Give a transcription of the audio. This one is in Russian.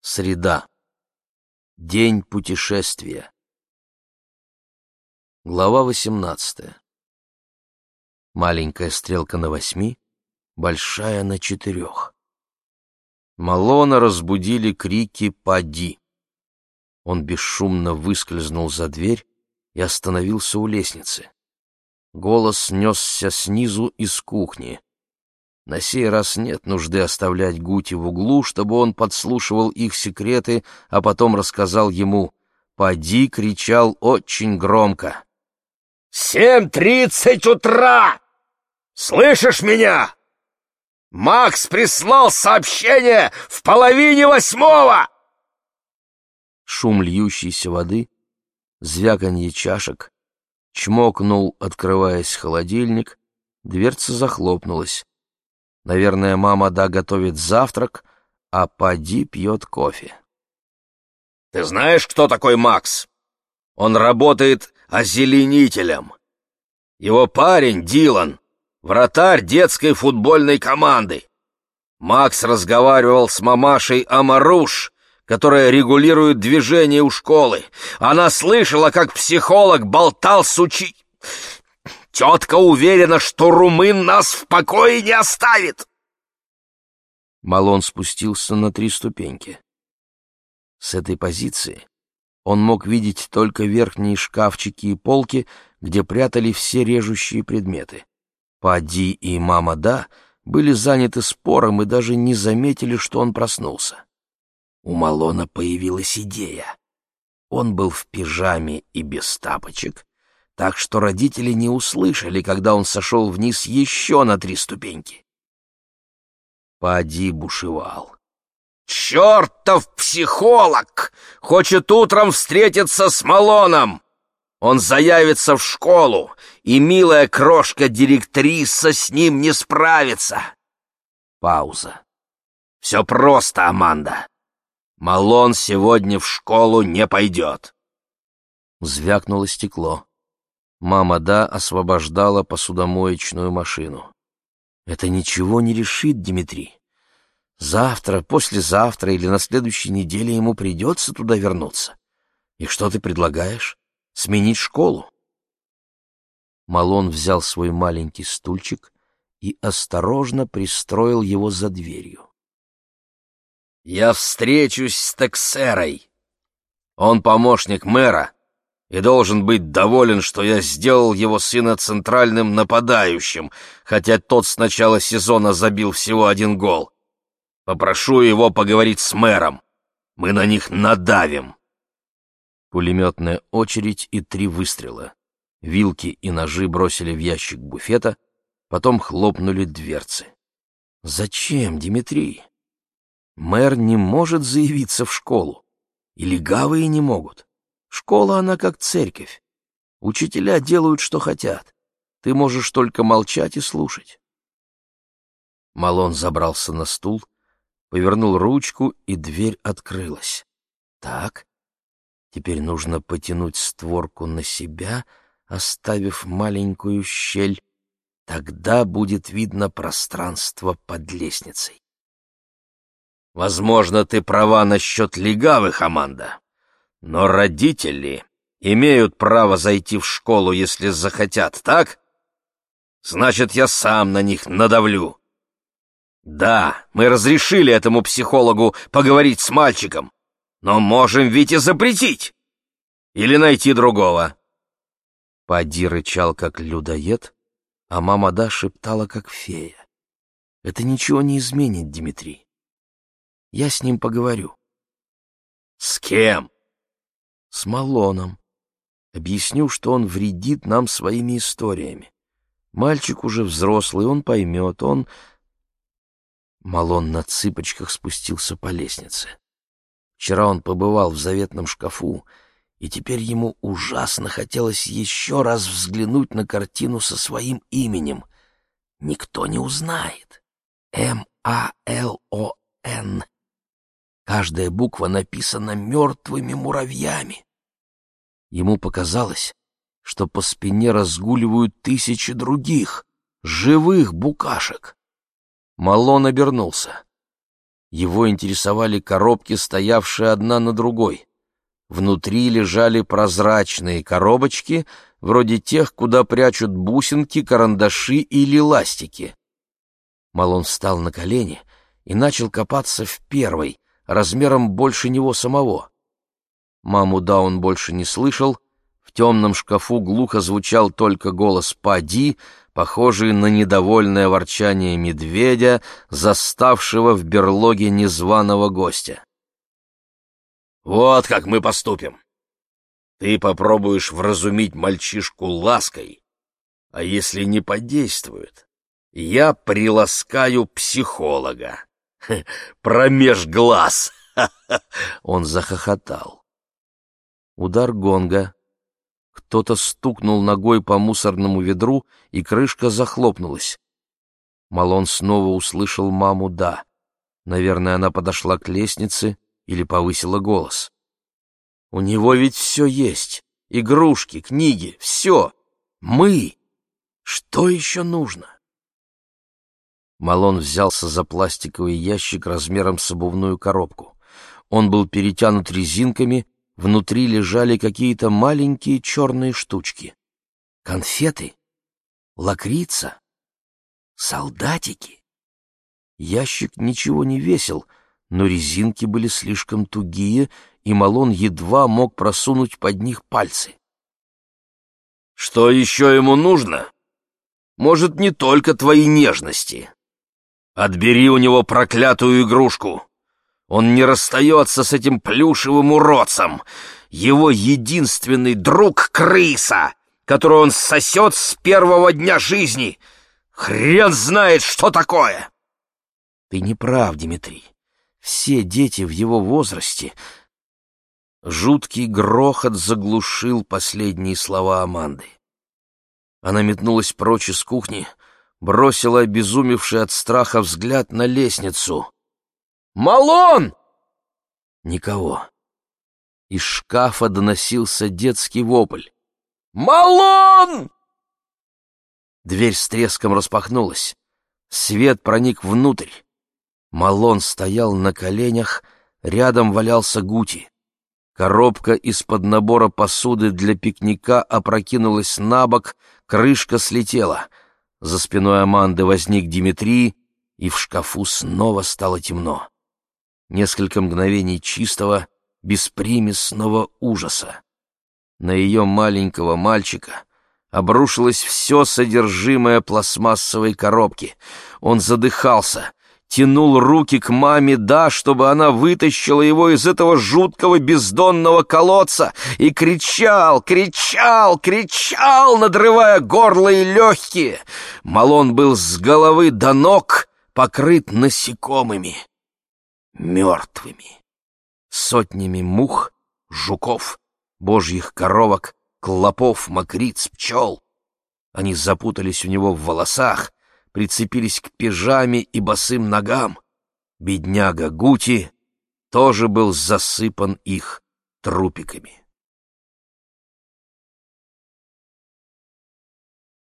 Среда. День путешествия. Глава 18. Маленькая стрелка на восьми, большая на четырех. Малона разбудили крики «Поди!». Он бесшумно выскользнул за дверь и остановился у лестницы. Голос несся снизу из кухни. На сей раз нет нужды оставлять Гути в углу, чтобы он подслушивал их секреты, а потом рассказал ему. «Поди!» — кричал очень громко. «Семь тридцать утра! Слышишь меня? Макс прислал сообщение в половине восьмого!» Шум льющейся воды, звяканье чашек, чмокнул, открываясь холодильник, дверца захлопнулась. Наверное, мама да готовит завтрак, а Пади пьет кофе. «Ты знаешь, кто такой Макс? Он работает озеленителем. Его парень Дилан, вратарь детской футбольной команды. Макс разговаривал с мамашей Амаруш, которая регулирует движение у школы. Она слышала, как психолог болтал с учи... Тетка уверена, что румын нас в покое не оставит. Малон спустился на три ступеньки. С этой позиции он мог видеть только верхние шкафчики и полки, где прятали все режущие предметы. Пади и мама Да были заняты спором и даже не заметили, что он проснулся. У Малона появилась идея. Он был в пижаме и без тапочек, так что родители не услышали, когда он сошел вниз еще на три ступеньки. Пади бушевал. «Чертов психолог! Хочет утром встретиться с Малоном! Он заявится в школу, и милая крошка-директриса с ним не справится!» Пауза. «Все просто, Аманда. Малон сегодня в школу не пойдет!» Звякнуло стекло. Мама Да освобождала посудомоечную машину. Это ничего не решит, Дмитрий. Завтра, послезавтра или на следующей неделе ему придется туда вернуться. И что ты предлагаешь? Сменить школу? Малон взял свой маленький стульчик и осторожно пристроил его за дверью. «Я встречусь с Тексерой. Он помощник мэра и должен быть доволен, что я сделал его сына центральным нападающим, хотя тот с начала сезона забил всего один гол. Попрошу его поговорить с мэром. Мы на них надавим. Пулеметная очередь и три выстрела. Вилки и ножи бросили в ящик буфета, потом хлопнули дверцы. Зачем, Дмитрий? Мэр не может заявиться в школу. И легавые не могут. Школа она как церковь. Учителя делают, что хотят. Ты можешь только молчать и слушать. Малон забрался на стул, повернул ручку, и дверь открылась. Так, теперь нужно потянуть створку на себя, оставив маленькую щель. Тогда будет видно пространство под лестницей. «Возможно, ты права насчет легавых, Аманда. Но родители имеют право зайти в школу, если захотят, так? Значит, я сам на них надавлю. Да, мы разрешили этому психологу поговорить с мальчиком, но можем ведь и запретить. Или найти другого. Пади рычал, как людоед, а мама Да шептала, как фея. Это ничего не изменит, Дмитрий. Я с ним поговорю. С кем? С Малоном. Объясню, что он вредит нам своими историями. Мальчик уже взрослый, он поймет, он... Малон на цыпочках спустился по лестнице. Вчера он побывал в заветном шкафу, и теперь ему ужасно хотелось еще раз взглянуть на картину со своим именем. Никто не узнает. М-А-Л-О-Н. Каждая буква написана мертвыми муравьями. Ему показалось, что по спине разгуливают тысячи других, живых букашек. Малон обернулся. Его интересовали коробки, стоявшие одна на другой. Внутри лежали прозрачные коробочки, вроде тех, куда прячут бусинки, карандаши или ластики. Малон встал на колени и начал копаться в первой, размером больше него самого. Маму да он больше не слышал, в темном шкафу глухо звучал только голос Пади, похожий на недовольное ворчание медведя, заставшего в берлоге незваного гостя. «Вот как мы поступим. Ты попробуешь вразумить мальчишку лаской, а если не подействует, я приласкаю психолога. Промеж глаз!» Он захохотал. Удар гонга. Кто-то стукнул ногой по мусорному ведру, и крышка захлопнулась. Малон снова услышал маму «да». Наверное, она подошла к лестнице или повысила голос. «У него ведь все есть. Игрушки, книги, все. Мы. Что еще нужно?» Малон взялся за пластиковый ящик размером с обувную коробку. Он был перетянут резинками, Внутри лежали какие-то маленькие черные штучки. Конфеты? Лакрица? Солдатики? Ящик ничего не весил, но резинки были слишком тугие, и Малон едва мог просунуть под них пальцы. «Что еще ему нужно? Может, не только твои нежности. Отбери у него проклятую игрушку!» Он не расстается с этим плюшевым уродцем. Его единственный друг — крыса, которую он сосет с первого дня жизни. Хрен знает, что такое!» «Ты не прав, Дмитрий. Все дети в его возрасте...» Жуткий грохот заглушил последние слова Аманды. Она метнулась прочь из кухни, бросила обезумевший от страха взгляд на лестницу. Малон!» Никого. Из шкафа доносился детский вопль. «Малон!» Дверь с треском распахнулась. Свет проник внутрь. Малон стоял на коленях, рядом валялся Гути. Коробка из-под набора посуды для пикника опрокинулась на бок, крышка слетела. За спиной Аманды возник Димитрий, и в шкафу снова стало темно несколько мгновений чистого, беспримесного ужаса. На ее маленького мальчика обрушилось все содержимое пластмассовой коробки. Он задыхался, тянул руки к маме «да», чтобы она вытащила его из этого жуткого бездонного колодца, и кричал, кричал, кричал, надрывая горло и легкие. Малон был с головы до ног покрыт насекомыми мертвыми. Сотнями мух, жуков, божьих коровок, клопов, мокриц, пчел. Они запутались у него в волосах, прицепились к пижаме и босым ногам. Бедняга Гути тоже был засыпан их трупиками.